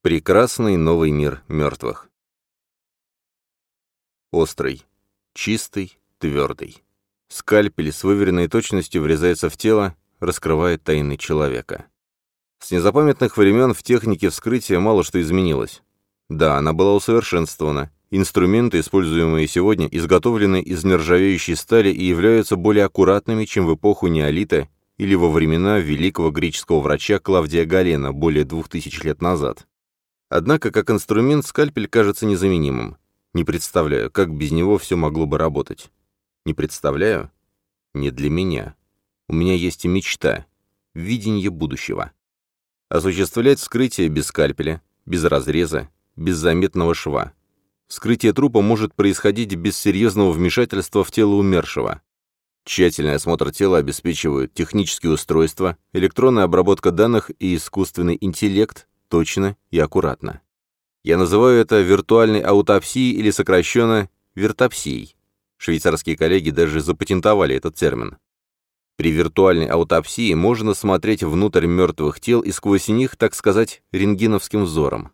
Прекрасный новый мир мертвых. Острый, чистый, твердый. Скальпель с выверенной точностью врезается в тело, раскрывает тайны человека. С незапамятных времен в технике вскрытия мало что изменилось. Да, она была усовершенствована. Инструменты, используемые сегодня, изготовлены из нержавеющей стали и являются более аккуратными, чем в эпоху неолита или во времена великого греческого врача Клавдия Галена более двух тысяч лет назад. Однако, как инструмент, скальпель кажется незаменимым. Не представляю, как без него все могло бы работать. Не представляю? Не для меня. У меня есть и мечта, видение будущего. Осуществлять вскрытие без скальпеля, без разреза, без заметного шва. Вскрытие трупа может происходить без серьезного вмешательства в тело умершего. Тщательный осмотр тела обеспечивают технические устройства, электронная обработка данных и искусственный интеллект, точно и аккуратно. Я называю это виртуальной аутопсией или сокращенно виртопсией. Швейцарские коллеги даже запатентовали этот термин. При виртуальной аутопсии можно смотреть внутрь мертвых тел и сквозь них, так сказать, рентгеновским взором.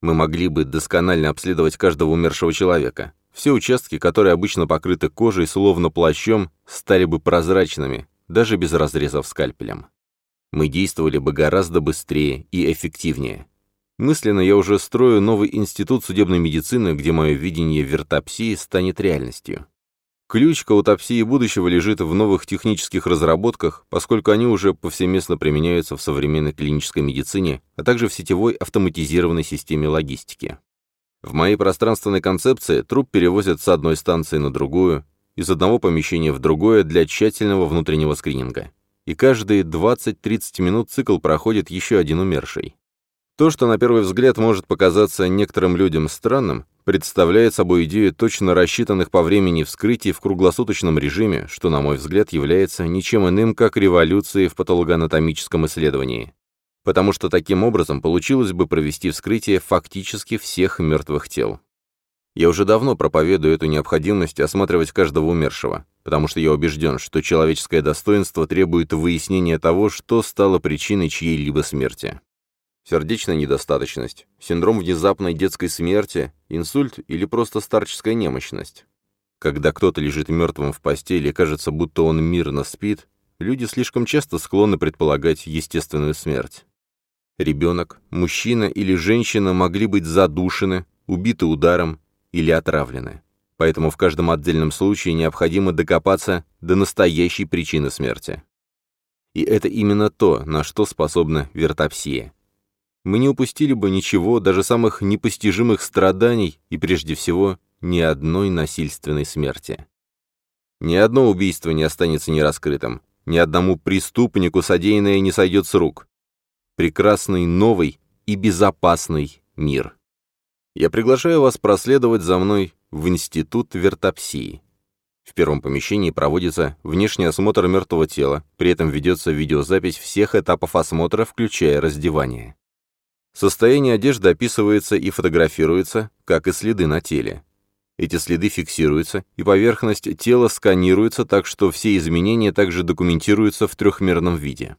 Мы могли бы досконально обследовать каждого умершего человека. Все участки, которые обычно покрыты кожей, словно плащом, стали бы прозрачными, даже без разрезов скальпелем. Мы действовали бы гораздо быстрее и эффективнее. Мысленно я уже строю новый институт судебной медицины, где мое видение вертопсии станет реальностью. Ключ к аутопсии будущего лежит в новых технических разработках, поскольку они уже повсеместно применяются в современной клинической медицине, а также в сетевой автоматизированной системе логистики. В моей пространственной концепции труп перевозят с одной станции на другую, из одного помещения в другое для тщательного внутреннего скрининга и каждые 20-30 минут цикл проходит еще один умерший. То, что на первый взгляд может показаться некоторым людям странным, представляет собой идею точно рассчитанных по времени вскрытий в круглосуточном режиме, что, на мой взгляд, является ничем иным, как революцией в патологоанатомическом исследовании. Потому что таким образом получилось бы провести вскрытие фактически всех мертвых тел. Я уже давно проповедую эту необходимость осматривать каждого умершего, потому что я убежден, что человеческое достоинство требует выяснения того, что стало причиной чьей-либо смерти. Сердечная недостаточность, синдром внезапной детской смерти, инсульт или просто старческая немощность. Когда кто-то лежит мертвым в постели и кажется, будто он мирно спит, люди слишком часто склонны предполагать естественную смерть. Ребенок, мужчина или женщина могли быть задушены, убиты ударом, или отравлены. Поэтому в каждом отдельном случае необходимо докопаться до настоящей причины смерти. И это именно то, на что способна вертопсия. Мы не упустили бы ничего, даже самых непостижимых страданий и, прежде всего, ни одной насильственной смерти. Ни одно убийство не останется нераскрытым, ни одному преступнику содеянное не сойдет с рук. Прекрасный, новый и безопасный мир. Я приглашаю вас проследовать за мной в Институт вертопсии. В первом помещении проводится внешний осмотр мертвого тела, при этом ведется видеозапись всех этапов осмотра, включая раздевание. Состояние одежды описывается и фотографируется, как и следы на теле. Эти следы фиксируются, и поверхность тела сканируется так, что все изменения также документируются в трехмерном виде.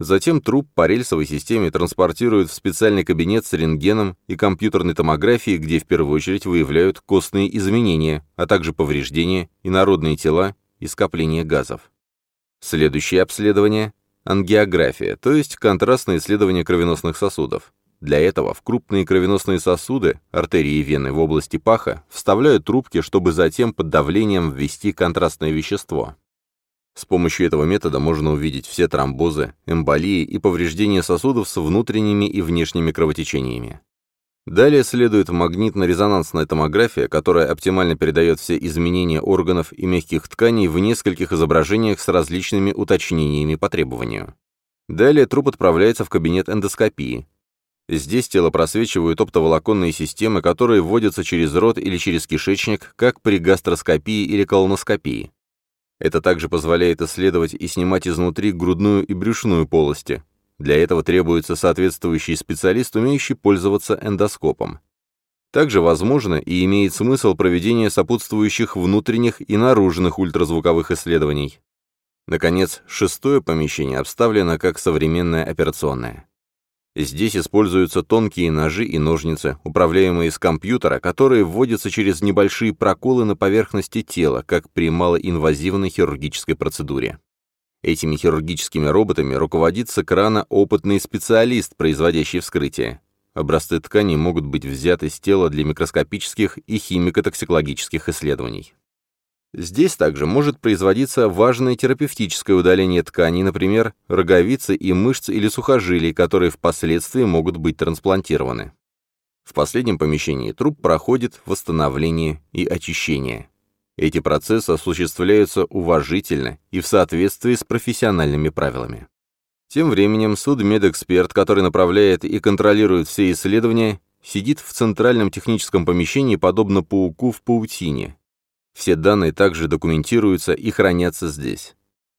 Затем труп по рельсовой системе транспортируют в специальный кабинет с рентгеном и компьютерной томографией, где в первую очередь выявляют костные изменения, а также повреждения, инородные тела и скопление газов. Следующее обследование – ангиография, то есть контрастное исследование кровеносных сосудов. Для этого в крупные кровеносные сосуды, артерии и вены в области паха, вставляют трубки, чтобы затем под давлением ввести контрастное вещество. С помощью этого метода можно увидеть все тромбозы, эмболии и повреждения сосудов с внутренними и внешними кровотечениями. Далее следует магнитно-резонансная томография, которая оптимально передает все изменения органов и мягких тканей в нескольких изображениях с различными уточнениями по требованию. Далее труп отправляется в кабинет эндоскопии. Здесь тело просвечивают оптоволоконные системы, которые вводятся через рот или через кишечник, как при гастроскопии или колоноскопии. Это также позволяет исследовать и снимать изнутри грудную и брюшную полости. Для этого требуется соответствующий специалист, умеющий пользоваться эндоскопом. Также возможно и имеет смысл проведение сопутствующих внутренних и наружных ультразвуковых исследований. Наконец, шестое помещение обставлено как современное операционное. Здесь используются тонкие ножи и ножницы, управляемые с компьютера, которые вводятся через небольшие проколы на поверхности тела, как при малоинвазивной хирургической процедуре. Этими хирургическими роботами руководит с экрана опытный специалист, производящий вскрытие. Образцы тканей могут быть взяты с тела для микроскопических и химико-токсикологических исследований. Здесь также может производиться важное терапевтическое удаление тканей, например, роговицы и мышц или сухожилий, которые впоследствии могут быть трансплантированы. В последнем помещении труп проходит восстановление и очищение. Эти процессы осуществляются уважительно и в соответствии с профессиональными правилами. Тем временем судмедэксперт, который направляет и контролирует все исследования, сидит в центральном техническом помещении, подобно пауку в паутине, все данные также документируются и хранятся здесь.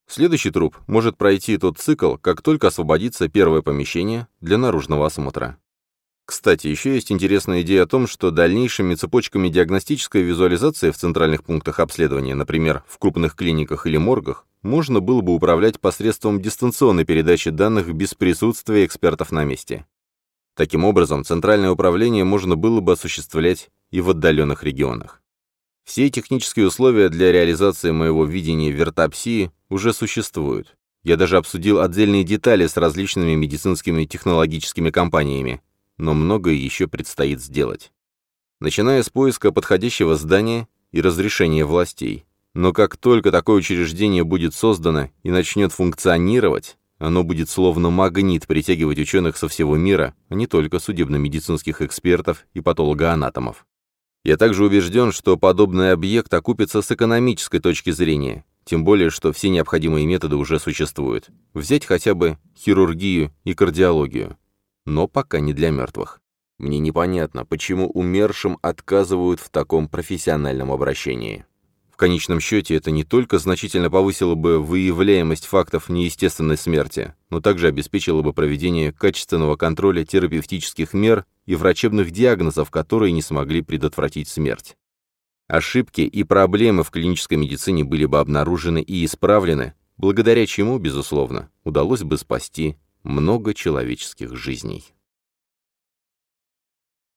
Следующий труп может пройти тот цикл, как только освободится первое помещение для наружного осмотра. Кстати, еще есть интересная идея о том, что дальнейшими цепочками диагностической визуализации в центральных пунктах обследования, например, в крупных клиниках или моргах, можно было бы управлять посредством дистанционной передачи данных без присутствия экспертов на месте. Таким образом, центральное управление можно было бы осуществлять и в отдаленных регионах. Все технические условия для реализации моего видения вертопсии уже существуют. Я даже обсудил отдельные детали с различными медицинскими технологическими компаниями, но многое еще предстоит сделать. Начиная с поиска подходящего здания и разрешения властей. Но как только такое учреждение будет создано и начнет функционировать, оно будет словно магнит притягивать ученых со всего мира, а не только судебно-медицинских экспертов и патологоанатомов. Я также убежден, что подобный объект окупится с экономической точки зрения, тем более, что все необходимые методы уже существуют. Взять хотя бы хирургию и кардиологию. Но пока не для мертвых. Мне непонятно, почему умершим отказывают в таком профессиональном обращении конечном счете это не только значительно повысило бы выявляемость фактов неестественной смерти, но также обеспечило бы проведение качественного контроля терапевтических мер и врачебных диагнозов, которые не смогли предотвратить смерть. Ошибки и проблемы в клинической медицине были бы обнаружены и исправлены, благодаря чему, безусловно, удалось бы спасти много человеческих жизней.